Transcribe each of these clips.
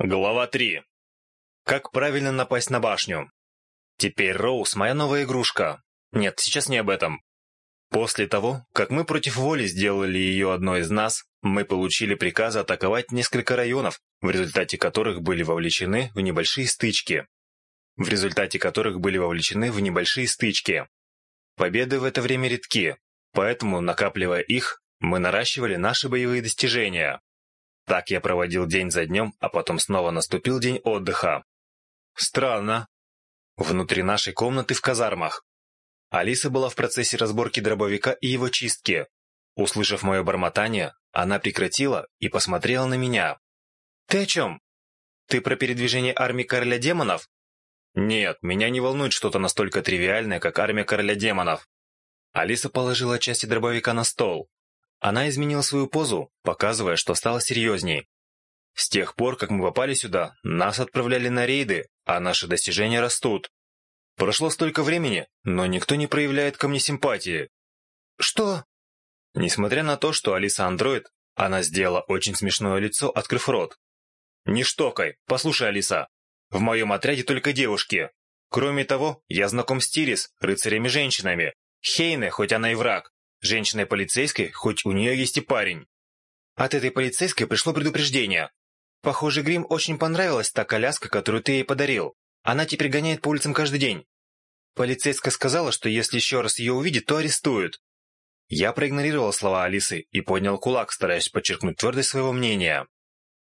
Глава 3. Как правильно напасть на башню? Теперь Роуз моя новая игрушка. Нет, сейчас не об этом. После того, как мы против воли сделали ее одной из нас, мы получили приказ атаковать несколько районов, в результате которых были вовлечены в небольшие стычки. В результате которых были вовлечены в небольшие стычки. Победы в это время редки, поэтому, накапливая их, мы наращивали наши боевые достижения. Так я проводил день за днем, а потом снова наступил день отдыха. Странно. Внутри нашей комнаты в казармах. Алиса была в процессе разборки дробовика и его чистки. Услышав мое бормотание, она прекратила и посмотрела на меня. «Ты о чем? Ты про передвижение армии короля демонов?» «Нет, меня не волнует что-то настолько тривиальное, как армия короля демонов». Алиса положила части дробовика на стол. Она изменила свою позу, показывая, что стала серьезней. С тех пор, как мы попали сюда, нас отправляли на рейды, а наши достижения растут. Прошло столько времени, но никто не проявляет ко мне симпатии. Что? Несмотря на то, что Алиса андроид, она сделала очень смешное лицо, открыв рот. Не штокай, послушай, Алиса. В моем отряде только девушки. Кроме того, я знаком с Тирис, рыцарями-женщинами. Хейне, хоть она и враг, Женщиной-полицейской хоть у нее есть и парень. От этой полицейской пришло предупреждение. Похоже, Грим очень понравилась та коляска, которую ты ей подарил. Она теперь гоняет по улицам каждый день. Полицейская сказала, что если еще раз ее увидит, то арестуют. Я проигнорировал слова Алисы и поднял кулак, стараясь подчеркнуть твердость своего мнения.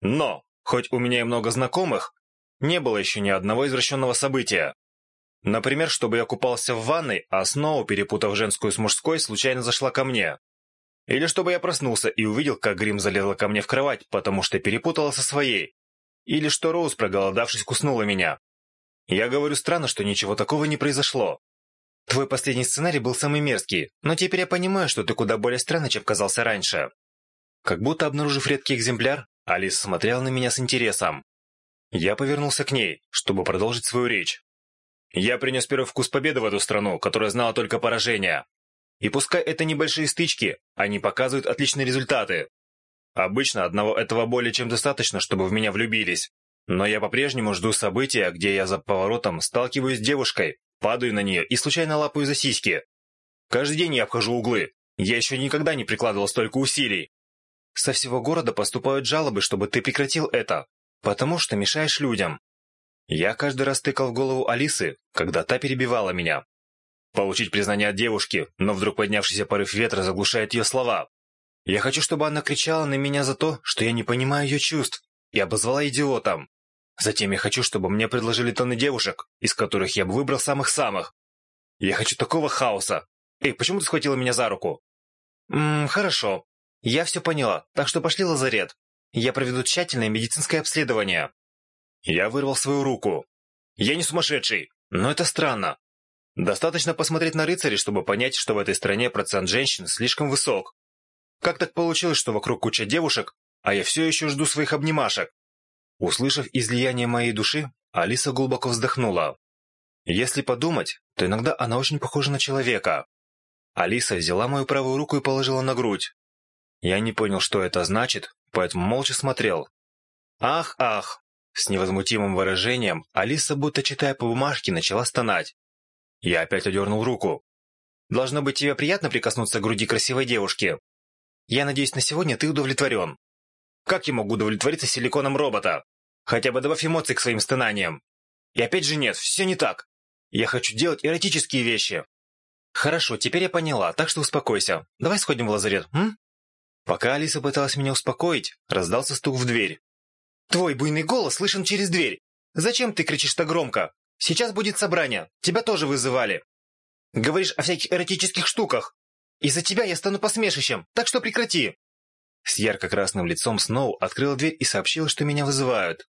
Но, хоть у меня и много знакомых, не было еще ни одного извращенного события, Например, чтобы я купался в ванной, а снова, перепутав женскую с мужской, случайно зашла ко мне. Или чтобы я проснулся и увидел, как Грим залезла ко мне в кровать, потому что перепутала со своей. Или что Роуз, проголодавшись, куснула меня. Я говорю странно, что ничего такого не произошло. Твой последний сценарий был самый мерзкий, но теперь я понимаю, что ты куда более странно, чем казался раньше. Как будто обнаружив редкий экземпляр, Алис смотрела на меня с интересом. Я повернулся к ней, чтобы продолжить свою речь. Я принес первый вкус победы в эту страну, которая знала только поражение. И пускай это небольшие стычки, они показывают отличные результаты. Обычно одного этого более чем достаточно, чтобы в меня влюбились. Но я по-прежнему жду события, где я за поворотом сталкиваюсь с девушкой, падаю на нее и случайно лапаю за сиськи. Каждый день я обхожу углы. Я еще никогда не прикладывал столько усилий. Со всего города поступают жалобы, чтобы ты прекратил это, потому что мешаешь людям. Я каждый раз тыкал в голову Алисы, когда та перебивала меня. Получить признание от девушки, но вдруг поднявшийся порыв ветра заглушает ее слова. Я хочу, чтобы она кричала на меня за то, что я не понимаю ее чувств, и обозвала идиотом. Затем я хочу, чтобы мне предложили тонны девушек, из которых я бы выбрал самых-самых. Я хочу такого хаоса. Эй, почему ты схватила меня за руку? Ммм, хорошо. Я все поняла, так что пошли лазарет. Я проведу тщательное медицинское обследование. Я вырвал свою руку. Я не сумасшедший, но это странно. Достаточно посмотреть на рыцарей, чтобы понять, что в этой стране процент женщин слишком высок. Как так получилось, что вокруг куча девушек, а я все еще жду своих обнимашек? Услышав излияние моей души, Алиса глубоко вздохнула. Если подумать, то иногда она очень похожа на человека. Алиса взяла мою правую руку и положила на грудь. Я не понял, что это значит, поэтому молча смотрел. «Ах, ах, с невозмутимым выражением Алиса, будто читая по бумажке, начала стонать. Я опять одернул руку. «Должно быть, тебе приятно прикоснуться к груди красивой девушки. Я надеюсь, на сегодня ты удовлетворен. Как я могу удовлетвориться силиконом робота? Хотя бы добавь эмоций к своим стынаниям. И опять же нет, все не так. Я хочу делать эротические вещи». «Хорошо, теперь я поняла, так что успокойся. Давай сходим в лазарет, м?» Пока Алиса пыталась меня успокоить, раздался стук в дверь. Твой буйный голос слышен через дверь. Зачем ты кричишь так громко? Сейчас будет собрание. Тебя тоже вызывали. Говоришь о всяких эротических штуках. Из-за тебя я стану посмешищем, так что прекрати. С ярко-красным лицом Сноу открыл дверь и сообщил, что меня вызывают.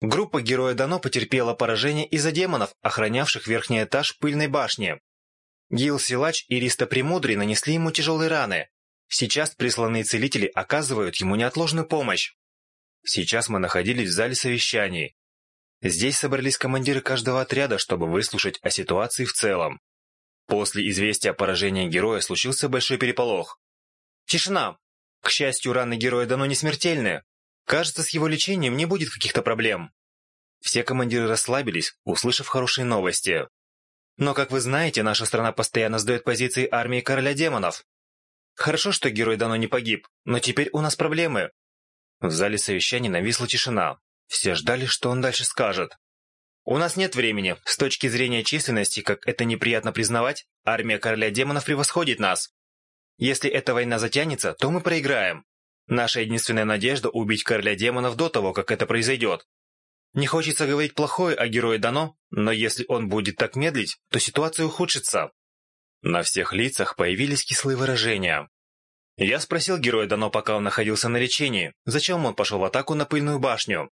Группа героя Дано потерпела поражение из-за демонов, охранявших верхний этаж пыльной башни. Гил Силач и Риста Премудрый нанесли ему тяжелые раны. Сейчас присланные целители оказывают ему неотложную помощь. Сейчас мы находились в зале совещаний. Здесь собрались командиры каждого отряда, чтобы выслушать о ситуации в целом. После известия о поражении героя случился большой переполох. Тишина! К счастью, раны героя дано не смертельны. Кажется, с его лечением не будет каких-то проблем. Все командиры расслабились, услышав хорошие новости. Но, как вы знаете, наша страна постоянно сдает позиции армии короля демонов. Хорошо, что герой дано не погиб, но теперь у нас проблемы. В зале совещаний нависла тишина. Все ждали, что он дальше скажет. «У нас нет времени. С точки зрения численности, как это неприятно признавать, армия короля демонов превосходит нас. Если эта война затянется, то мы проиграем. Наша единственная надежда — убить короля демонов до того, как это произойдет. Не хочется говорить плохое о герое Дано, но если он будет так медлить, то ситуация ухудшится». На всех лицах появились кислые выражения. Я спросил героя Дано, пока он находился на лечении, зачем он пошел в атаку на пыльную башню.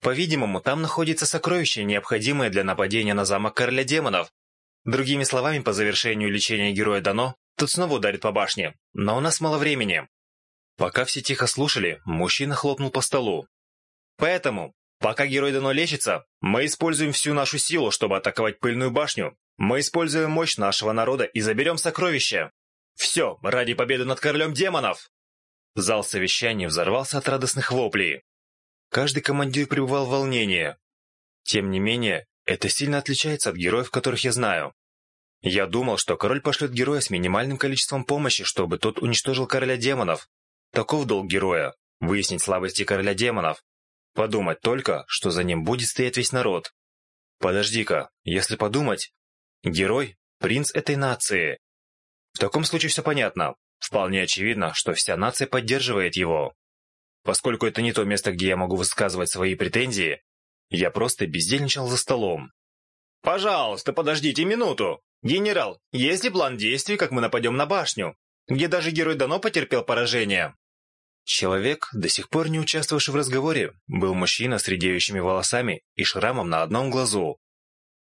По-видимому, там находится сокровище, необходимое для нападения на замок короля демонов. Другими словами, по завершению лечения героя Дано, тот снова ударит по башне, но у нас мало времени. Пока все тихо слушали, мужчина хлопнул по столу. Поэтому, пока герой Дано лечится, мы используем всю нашу силу, чтобы атаковать пыльную башню. Мы используем мощь нашего народа и заберем сокровище. Все, ради победы над королем демонов!» Зал совещания взорвался от радостных воплей. Каждый командир пребывал в волнении. Тем не менее, это сильно отличается от героев, которых я знаю. Я думал, что король пошлет героя с минимальным количеством помощи, чтобы тот уничтожил короля демонов. Таков долг героя – выяснить слабости короля демонов. Подумать только, что за ним будет стоять весь народ. Подожди-ка, если подумать, герой – принц этой нации, в таком случае все понятно. Вполне очевидно, что вся нация поддерживает его. Поскольку это не то место, где я могу высказывать свои претензии, я просто бездельничал за столом. «Пожалуйста, подождите минуту! Генерал, есть ли план действий, как мы нападем на башню, где даже герой Дано потерпел поражение?» Человек, до сих пор не участвовавший в разговоре, был мужчина с редеющими волосами и шрамом на одном глазу.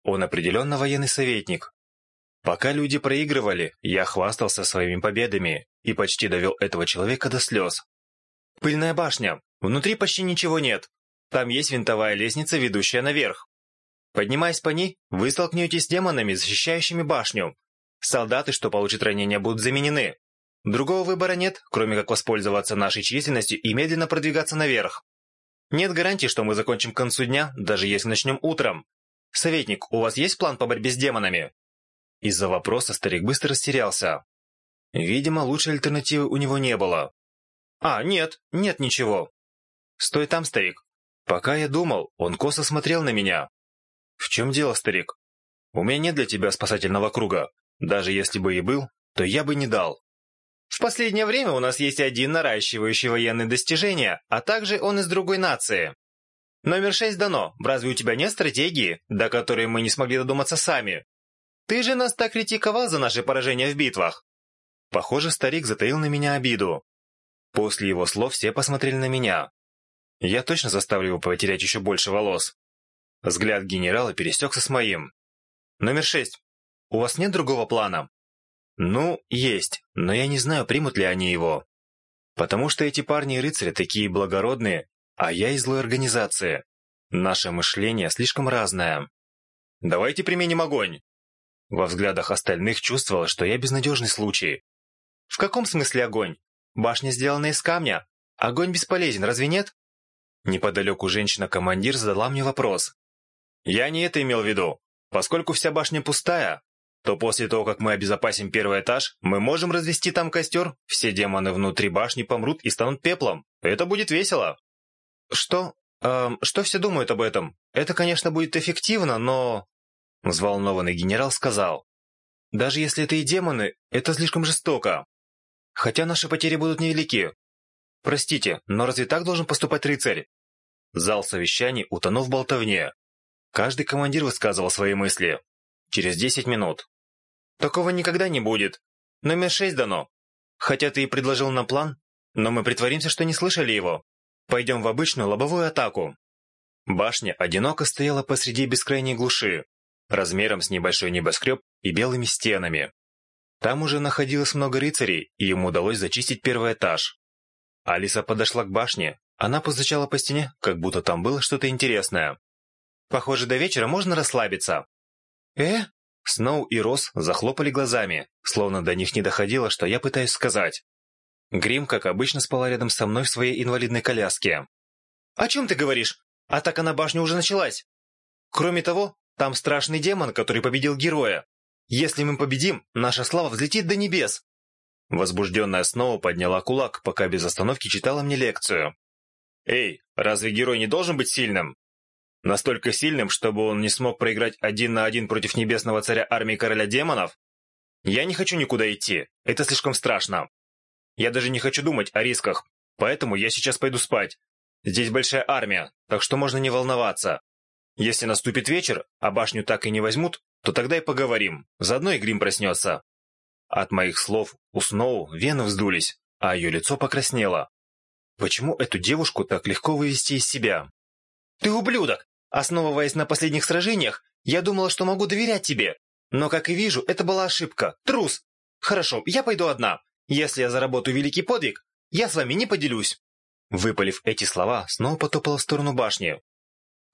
Он определенно военный советник, Пока люди проигрывали, я хвастался своими победами и почти довел этого человека до слез. Пыльная башня. Внутри почти ничего нет. Там есть винтовая лестница, ведущая наверх. Поднимаясь по ней, вы столкнетесь с демонами, защищающими башню. Солдаты, что получат ранения, будут заменены. Другого выбора нет, кроме как воспользоваться нашей численностью и медленно продвигаться наверх. Нет гарантии, что мы закончим к концу дня, даже если начнем утром. Советник, у вас есть план по борьбе с демонами? Из-за вопроса старик быстро растерялся. Видимо, лучшей альтернативы у него не было. «А, нет, нет ничего». «Стой там, старик». Пока я думал, он косо смотрел на меня. «В чем дело, старик? У меня нет для тебя спасательного круга. Даже если бы и был, то я бы не дал». «В последнее время у нас есть один наращивающий военные достижения, а также он из другой нации. Номер шесть дано. Разве у тебя нет стратегии, до которой мы не смогли додуматься сами? Ты же нас так критиковал за наши поражения в битвах!» Похоже, старик затаил на меня обиду. После его слов все посмотрели на меня. Я точно заставлю его потерять еще больше волос. Взгляд генерала пересекся с моим. «Номер шесть. У вас нет другого плана?» «Ну, есть, но я не знаю, примут ли они его. Потому что эти парни и рыцари такие благородные, а я из злой организации. Наше мышление слишком разное. Давайте применим огонь!» Во взглядах остальных чувствовалось, что я безнадежный случай. В каком смысле огонь? Башня сделана из камня. Огонь бесполезен, разве нет? Неподалеку женщина-командир задала мне вопрос. Я не это имел в виду. Поскольку вся башня пустая, то после того, как мы обезопасим первый этаж, мы можем развести там костер, все демоны внутри башни помрут и станут пеплом. Это будет весело. Что? Эм, что все думают об этом? Это, конечно, будет эффективно, но... Взволнованный генерал сказал, «Даже если это и демоны, это слишком жестоко. Хотя наши потери будут невелики. Простите, но разве так должен поступать рыцарь?» Зал совещаний утонул в болтовне. Каждый командир высказывал свои мысли. Через 10 минут. «Такого никогда не будет. Номер шесть дано. Хотя ты и предложил нам план, но мы притворимся, что не слышали его. Пойдем в обычную лобовую атаку». Башня одиноко стояла посреди бескрайней глуши размером с небольшой небоскреб и белыми стенами. Там уже находилось много рыцарей, и ему удалось зачистить первый этаж. Алиса подошла к башне. Она постучала по стене, как будто там было что-то интересное. «Похоже, до вечера можно расслабиться». «Э?» Сноу и Рос захлопали глазами, словно до них не доходило, что я пытаюсь сказать. Грим, как обычно, спала рядом со мной в своей инвалидной коляске. «О чем ты говоришь? Атака на башню уже началась. Кроме того, там страшный демон, который победил героя. Если мы победим, наша слава взлетит до небес!» Возбужденная снова подняла кулак, пока без остановки читала мне лекцию. «Эй, разве герой не должен быть сильным? Настолько сильным, чтобы он не смог проиграть один на один против небесного царя армии короля демонов? Я не хочу никуда идти, это слишком страшно. Я даже не хочу думать о рисках, поэтому я сейчас пойду спать. Здесь большая армия, так что можно не волноваться. Если наступит вечер, а башню так и не возьмут, то тогда и поговорим. Заодно и грим проснется». От моих слов у Сноу вены вздулись, а ее лицо покраснело. Почему эту девушку так легко вывести из себя? «Ты ублюдок! Основываясь на последних сражениях, я думала, что могу доверять тебе. Но, как и вижу, это была ошибка. Трус! Хорошо, я пойду одна. Если я заработаю великий подвиг, я с вами не поделюсь». Выпалив эти слова, снова потопала в сторону башни,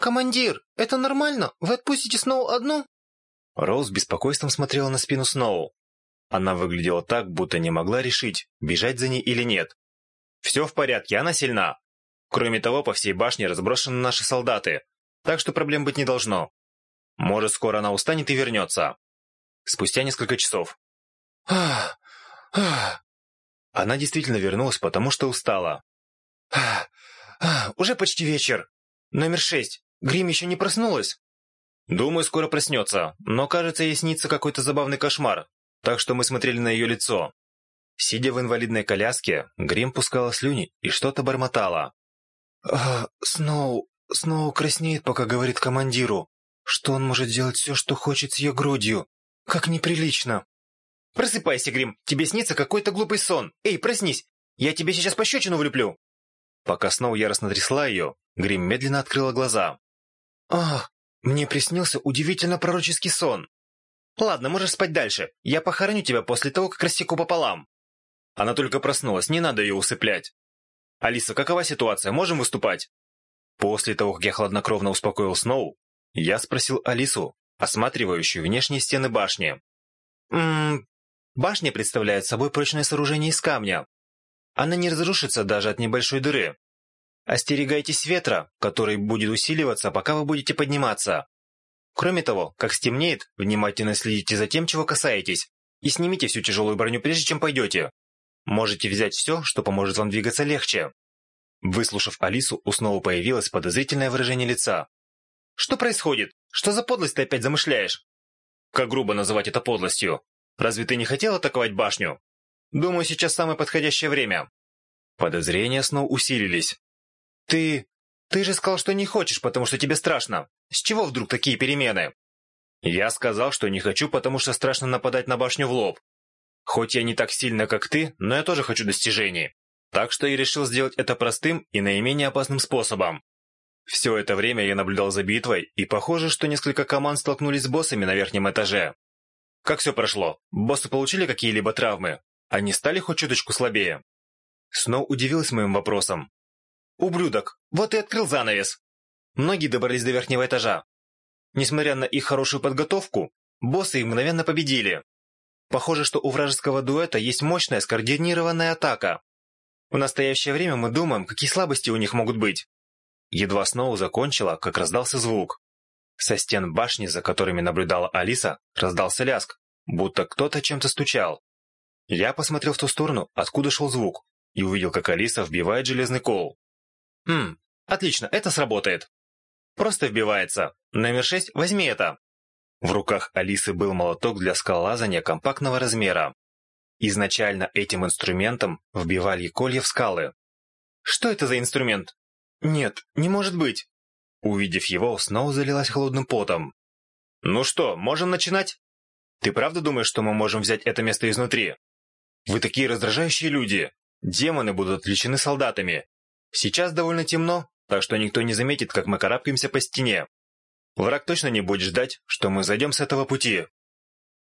«Командир, это нормально? Вы отпустите Сноу одну?» Роуз с беспокойством смотрела на спину Сноу. Она выглядела так, будто не могла решить, бежать за ней или нет. «Все в порядке, она сильна. Кроме того, по всей башне разброшены наши солдаты, так что проблем быть не должно. Может, скоро она устанет и вернется». Спустя несколько часов. Она действительно вернулась, потому что устала. Уже почти вечер. Номер шесть. Грим еще не проснулась. Думаю, скоро проснется, но, кажется, ей снится какой-то забавный кошмар, так что мы смотрели на ее лицо. Сидя в инвалидной коляске, Грим пускала слюни и что-то бормотала. «А, Сноу... Сноу краснеет, пока говорит командиру, что он может делать все, что хочет с ее грудью. Как неприлично!» «Просыпайся, Грим, тебе снится какой-то глупый сон. Эй, проснись, я тебе сейчас пощечину влюблю!» Пока Сноу яростно трясла ее, Грим медленно открыла глаза. Ах, мне приснился удивительно пророческий сон. Ладно, можешь спать дальше. Я похороню тебя после того, как растеку пополам. Она только проснулась, не надо ее усыплять. Алиса, какова ситуация? Можем выступать? После того, как я хладнокровно успокоил Сноу, я спросил Алису, осматривающую внешние стены башни. «Ммм, башня представляет собой прочное сооружение из камня. Она не разрушится даже от небольшой дыры. Остерегайтесь ветра, который будет усиливаться, пока вы будете подниматься. Кроме того, как стемнеет, внимательно следите за тем, чего касаетесь, и снимите всю тяжелую броню, прежде чем пойдете. Можете взять все, что поможет вам двигаться легче». Выслушав Алису, у снова появилось подозрительное выражение лица. «Что происходит? Что за подлость ты опять замышляешь?» «Как грубо называть это подлостью? Разве ты не хотел атаковать башню?» «Думаю, сейчас самое подходящее время». Подозрения снова усилились. Ты... ты же сказал, что не хочешь, потому что тебе страшно. С чего вдруг такие перемены? Я сказал, что не хочу, потому что страшно нападать на башню в лоб. Хоть я не так сильно, как ты, но я тоже хочу достижений. Так что я решил сделать это простым и наименее опасным способом. Все это время я наблюдал за битвой, и похоже, что несколько команд столкнулись с боссами на верхнем этаже. Как все прошло? Боссы получили какие-либо травмы? Они стали хоть чуточку слабее? Сноу удивилась моим вопросом. Ублюдок, вот и открыл занавес. Многие добрались до верхнего этажа. Несмотря на их хорошую подготовку, боссы мгновенно победили. Похоже, что у вражеского дуэта есть мощная скоординированная атака. В настоящее время мы думаем, какие слабости у них могут быть. Едва Сноу закончила, как раздался звук. Со стен башни, за которыми наблюдала Алиса, раздался ляск, будто кто-то чем-то стучал. Я посмотрел в ту сторону, откуда шел звук, и увидел, как Алиса вбивает железный кол. Хм, отлично, это сработает. Просто вбивается. Номер шесть, возьми это. В руках Алисы был молоток для скалолазания компактного размера. Изначально этим инструментом вбивали колья в скалы. Что это за инструмент? Нет, не может быть. Увидев его, снова залилась холодным потом. «Ну что, можем начинать? Ты правда думаешь, что мы можем взять это место изнутри? Вы такие раздражающие люди. Демоны будут отвлечены солдатами. Сейчас довольно темно, так что никто не заметит, как мы карабкаемся по стене. Враг точно не будет ждать, что мы зайдем с этого пути.